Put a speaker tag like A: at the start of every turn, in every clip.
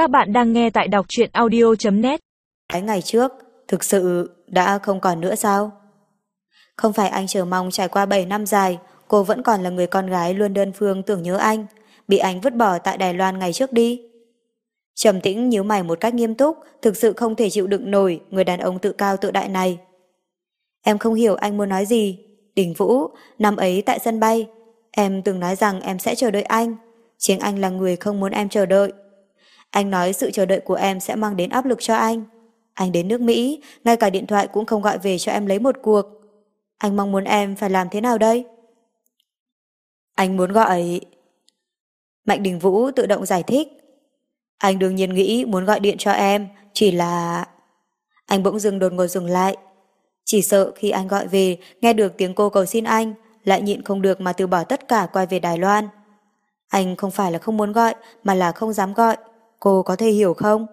A: Các bạn đang nghe tại đọc truyện audio.net
B: Cái ngày trước, thực sự đã không còn nữa sao? Không phải anh chờ mong trải qua 7 năm dài, cô vẫn còn là người con gái luôn đơn phương tưởng nhớ anh, bị anh vứt bỏ tại Đài Loan ngày trước đi. Trầm tĩnh nhíu mày một cách nghiêm túc, thực sự không thể chịu đựng nổi người đàn ông tự cao tự đại này. Em không hiểu anh muốn nói gì. Đình Vũ, năm ấy tại sân bay, em từng nói rằng em sẽ chờ đợi anh. Chính anh là người không muốn em chờ đợi. Anh nói sự chờ đợi của em sẽ mang đến áp lực cho anh. Anh đến nước Mỹ, ngay cả điện thoại cũng không gọi về cho em lấy một cuộc. Anh mong muốn em phải làm thế nào đây? Anh muốn gọi... Mạnh Đình Vũ tự động giải thích. Anh đương nhiên nghĩ muốn gọi điện cho em, chỉ là... Anh bỗng dừng đột ngột dừng lại. Chỉ sợ khi anh gọi về, nghe được tiếng cô cầu xin anh, lại nhịn không được mà từ bỏ tất cả quay về Đài Loan. Anh không phải là không muốn gọi, mà là không dám gọi. Cô có thể hiểu không?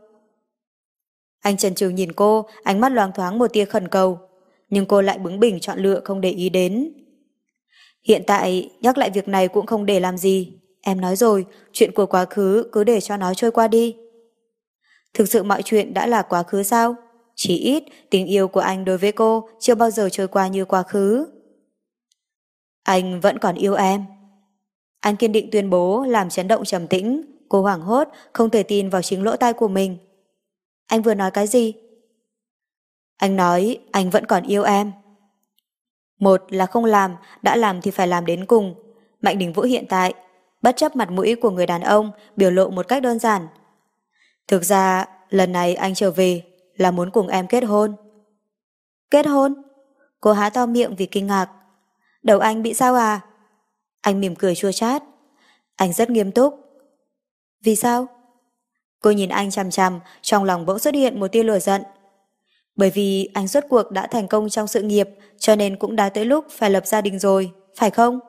B: Anh trần trừ nhìn cô, ánh mắt loáng thoáng một tia khẩn cầu. Nhưng cô lại bướng bỉnh chọn lựa không để ý đến. Hiện tại, nhắc lại việc này cũng không để làm gì. Em nói rồi, chuyện của quá khứ cứ để cho nó trôi qua đi. Thực sự mọi chuyện đã là quá khứ sao? Chỉ ít, tình yêu của anh đối với cô chưa bao giờ trôi qua như quá khứ. Anh vẫn còn yêu em. Anh kiên định tuyên bố làm chấn động trầm tĩnh, cô hoảng hốt, không thể tin vào chính lỗ tai của mình. Anh vừa nói cái gì? Anh nói anh vẫn còn yêu em. Một là không làm, đã làm thì phải làm đến cùng. Mạnh Đình Vũ hiện tại, bất chấp mặt mũi của người đàn ông, biểu lộ một cách đơn giản. Thực ra, lần này anh trở về là muốn cùng em kết hôn. Kết hôn? Cô há to miệng vì kinh ngạc. Đầu anh bị sao à? Anh mỉm cười chua chát. Anh rất nghiêm túc. Vì sao? Cô nhìn anh chằm chằm, trong lòng bỗng xuất hiện một tia lửa giận. Bởi vì anh suốt cuộc đã thành công trong sự nghiệp, cho nên cũng đã tới lúc phải lập gia đình rồi, phải không?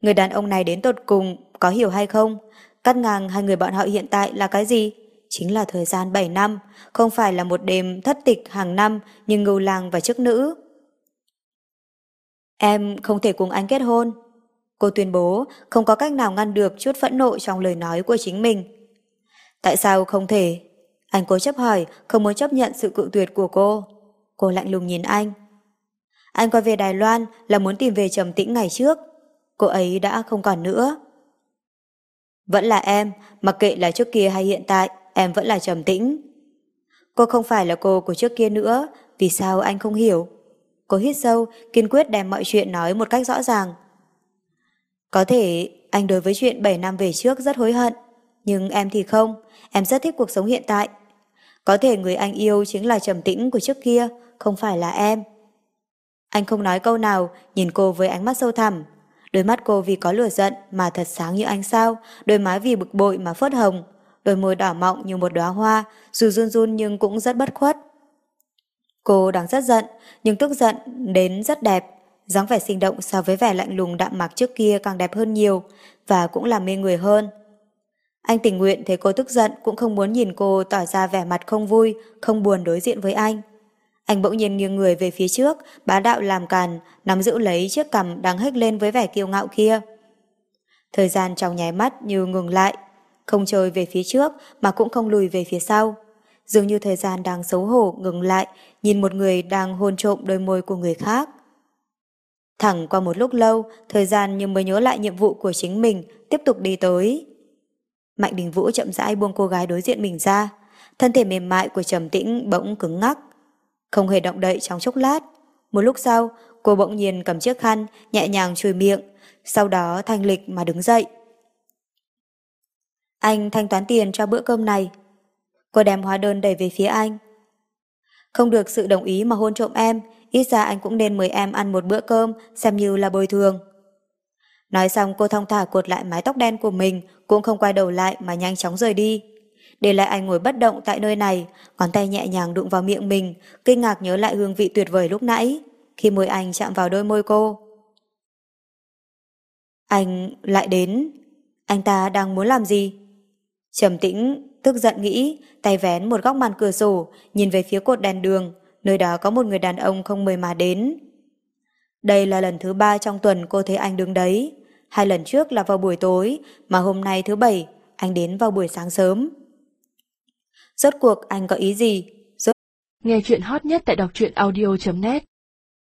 B: Người đàn ông này đến tột cùng, có hiểu hay không? Cắt ngang hai người bọn họ hiện tại là cái gì? Chính là thời gian 7 năm, không phải là một đêm thất tịch hàng năm như ngưu làng và chức nữ. Em không thể cùng anh kết hôn. Cô tuyên bố không có cách nào ngăn được chút phẫn nộ trong lời nói của chính mình. Tại sao không thể? Anh cố chấp hỏi, không muốn chấp nhận sự cự tuyệt của cô. Cô lạnh lùng nhìn anh. Anh quay về Đài Loan là muốn tìm về trầm tĩnh ngày trước. Cô ấy đã không còn nữa. Vẫn là em, mặc kệ là trước kia hay hiện tại, em vẫn là trầm tĩnh. Cô không phải là cô của trước kia nữa, vì sao anh không hiểu? Cô hít sâu, kiên quyết đem mọi chuyện nói một cách rõ ràng. Có thể anh đối với chuyện 7 năm về trước rất hối hận, nhưng em thì không, em rất thích cuộc sống hiện tại. Có thể người anh yêu chính là trầm tĩnh của trước kia, không phải là em. Anh không nói câu nào, nhìn cô với ánh mắt sâu thẳm. Đôi mắt cô vì có lửa giận mà thật sáng như ánh sao, đôi má vì bực bội mà phớt hồng, đôi môi đỏ mọng như một đóa hoa, dù run run nhưng cũng rất bất khuất. Cô đang rất giận, nhưng tức giận đến rất đẹp, dáng vẻ sinh động so với vẻ lạnh lùng đạm mạc trước kia càng đẹp hơn nhiều, và cũng là mê người hơn. Anh tình nguyện thấy cô tức giận cũng không muốn nhìn cô tỏ ra vẻ mặt không vui, không buồn đối diện với anh. Anh bỗng nhiên nghiêng người về phía trước, bá đạo làm càn, nắm giữ lấy chiếc cằm đang hếch lên với vẻ kiêu ngạo kia. Thời gian trong nháy mắt như ngừng lại, không trôi về phía trước mà cũng không lùi về phía sau. Dường như thời gian đang xấu hổ ngừng lại, nhìn một người đang hôn trộm đôi môi của người khác. Thẳng qua một lúc lâu, thời gian như mới nhớ lại nhiệm vụ của chính mình, tiếp tục đi tới. Mạnh Đình Vũ chậm rãi buông cô gái đối diện mình ra, thân thể mềm mại của Trầm Tĩnh bỗng cứng ngắc, không hề động đậy trong chốc lát. Một lúc sau, cô bỗng nhiên cầm chiếc khăn, nhẹ nhàng chùi miệng, sau đó thanh lịch mà đứng dậy. Anh thanh toán tiền cho bữa cơm này. Cô đem hóa đơn đẩy về phía anh. Không được sự đồng ý mà hôn trộm em, ít ra anh cũng nên mời em ăn một bữa cơm xem như là bồi thường. Nói xong cô thong thả cột lại mái tóc đen của mình, cũng không quay đầu lại mà nhanh chóng rời đi. Để lại anh ngồi bất động tại nơi này, ngón tay nhẹ nhàng đụng vào miệng mình, kinh ngạc nhớ lại hương vị tuyệt vời lúc nãy, khi môi anh chạm vào đôi môi cô. Anh lại đến, anh ta đang muốn làm gì? Trầm tĩnh, tức giận nghĩ, tay vén một góc màn cửa sổ, nhìn về phía cột đèn đường, nơi đó có một người đàn ông không mời mà đến. Đây là lần thứ ba trong tuần cô thấy anh đứng đấy. Hai lần trước là vào buổi tối, mà hôm nay thứ bảy, anh đến vào buổi sáng sớm. Rốt cuộc anh có ý gì? Rốt...
C: Nghe chuyện hot nhất tại đọc truyện audio.net